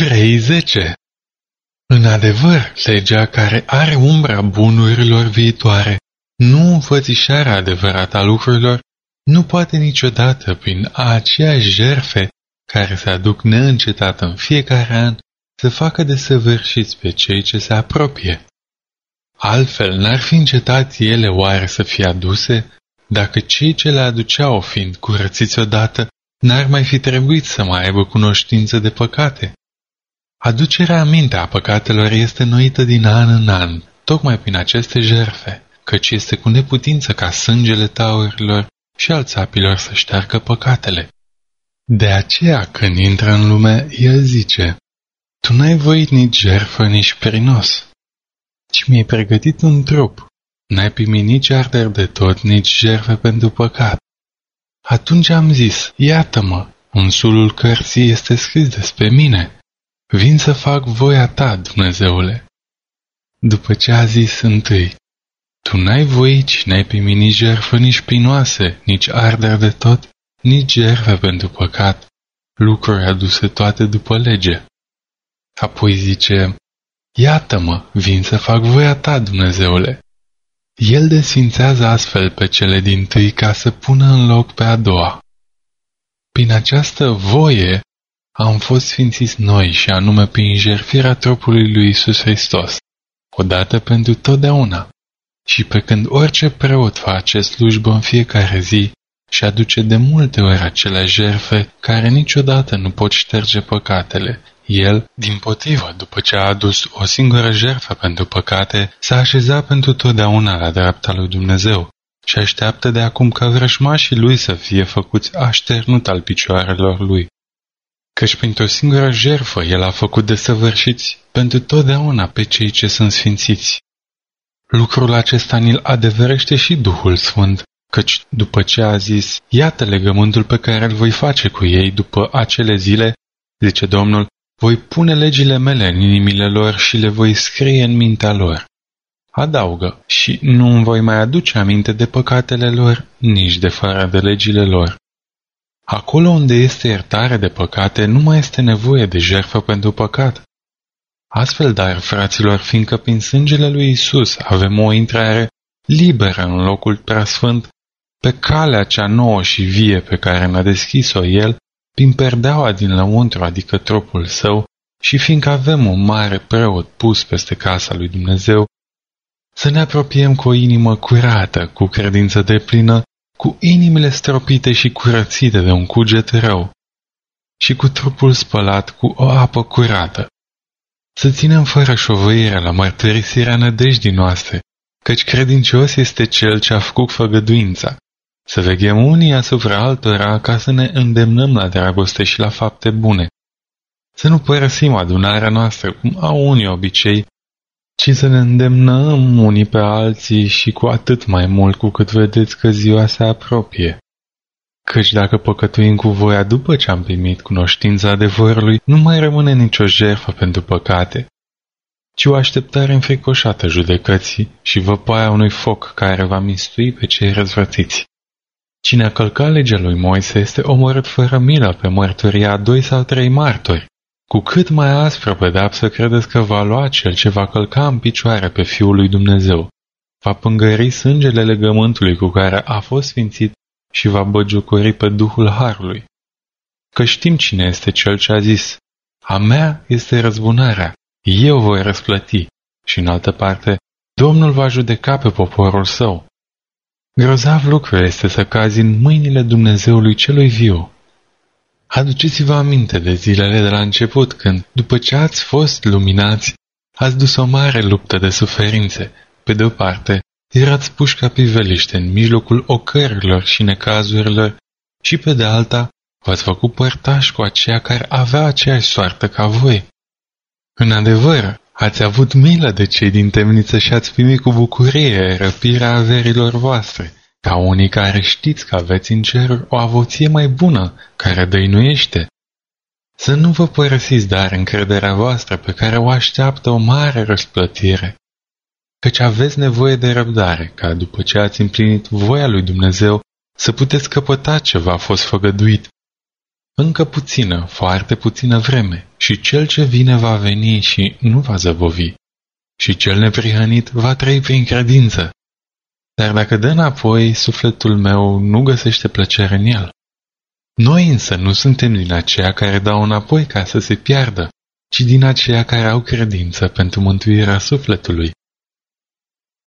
Evrei 10 În adevăr, legea care are umbra bunurilor viitoare, nu înfățișarea adevărată a lucrurilor, nu poate niciodată prin aceeași jerfe care se aduc neîncetat în fiecare an să facă de săvârșiți pe cei ce se apropie. Altfel, n-ar fi încetat ele oare să fie aduse, dacă cei ce le aduceau fiind curățiți odată, n-ar mai fi trebuit să mai aibă cunoștință de păcate. Aducerea aminte a păcatelor este noită din an în an, tocmai prin aceste jerfe, căci este cu neputință ca sângele taurilor și al țapilor să șteargă păcatele. De aceea, când intră în lume, el zice, Tu n-ai voit nici jerfă, nici prinos, ci mi-ai pregătit un trup. N-ai primit nici arder de tot, nici jerfe pentru păcat. Atunci am zis, iată-mă, în sulul cărții este scris despre mine. Vin să fac voia ta, Dumnezeule. După ce a zis întâi, tu n-ai voit și n-ai primit nici jertfă, nici pinoase, nici arder de tot, nici jertfă pentru păcat, lucruri aduse toate după lege. Apoi zice, Iată-mă, vin să fac voia ta, Dumnezeule. El desfințează astfel pe cele din tâi ca să pună în loc pe a doua. Prin această voie am fost sfințiți noi și anume prin jertfirea trupului lui Isus Hristos, odată pentru totdeauna. Și pe când orice preot face slujbă în fiecare zi și aduce de multe ori acele jerfe care niciodată nu pot șterge păcatele, el, din potrivă, după ce a adus o singură jertfă pentru păcate, s-a așezat pentru totdeauna la dreapta lui Dumnezeu și așteaptă de acum ca vrășmașii lui să fie făcuți așternut al picioarelor lui. Căci printr-o singură jertfă el a făcut de săvârșiți pentru totdeauna pe cei ce sunt sfințiți. Lucrul acesta ni-l adeverește și Duhul Sfânt, căci după ce a zis, iată legământul pe care îl voi face cu ei după acele zile, zice Domnul, voi pune legile mele în inimile lor și le voi scrie în mintea lor. Adaugă, și nu îmi voi mai aduce aminte de păcatele lor, nici de fără de legile lor. Acolo unde este iertare de păcate, nu mai este nevoie de jertfă pentru păcat. Astfel, dar, fraților, fiindcă prin sângele lui Isus avem o intrare liberă în locul preasfânt, pe calea cea nouă și vie pe care ne-a deschis-o El, prin perdeaua din lăuntru, adică trupul său, și fiindcă avem un mare preot pus peste casa lui Dumnezeu, să ne apropiem cu o inimă curată, cu credință de plină, cu inimile stropite și curățite de un cuget rău, și cu trupul spălat cu o apă curată. Să ținem fără șovăire la mărturisirea nădejdii noastre, căci credincios este cel ce a făcut făgăduința. Să veghem unii asupra altora ca să ne îndemnăm la dragoste și la fapte bune. Să nu părăsim adunarea noastră, cum au unii obicei, ci să ne îndemnăm unii pe alții și cu atât mai mult cu cât vedeți că ziua se apropie. Căci dacă păcătuim cu voia după ce am primit cunoștința adevărului, nu mai rămâne nicio jertfă pentru păcate, ci o așteptare înfricoșată judecății și văpaia unui foc care va mistui pe cei răzvrătiți. Cine a călcat legea lui Moise este omorât fără milă pe mărturia a doi sau trei martori. Cu cât mai aspră pedapsă credeți că va lua cel ce va călca în picioare pe Fiul lui Dumnezeu. Va pângări sângele legământului cu care a fost sfințit și va băgiocori pe Duhul Harului. Că știm cine este cel ce a zis, a mea este răzbunarea, eu voi răsplăti. Și în altă parte, Domnul va judeca pe poporul său. Grozav lucru este să cazi în mâinile Dumnezeului celui viu. Aduceți-vă aminte de zilele de la început, când, după ce ați fost luminați, ați dus o mare luptă de suferințe. Pe de o parte, erați puși ca priveliște în mijlocul ocărilor și necazurilor, și pe de alta, v-ați făcut părtași cu aceia care aveau aceeași soartă ca voi. În adevăr, ați avut milă de cei din temniță și ați primit cu bucurie răpirea averilor voastre, ca unii care știți că aveți în cer o avoție mai bună, care dăinuiește. Să nu vă părăsiți dar încrederea voastră pe care o așteaptă o mare răsplătire, căci aveți nevoie de răbdare, ca după ce ați împlinit voia lui Dumnezeu, să puteți căpăta ce v-a fost făgăduit. Încă puțină, foarte puțină vreme, și cel ce vine va veni și nu va zăbovi. Și cel neprihănit va trăi prin credință. Dar dacă dă înapoi, sufletul meu nu găsește plăcere în el. Noi însă nu suntem din aceia care dau înapoi ca să se piardă, ci din aceia care au credință pentru mântuirea sufletului.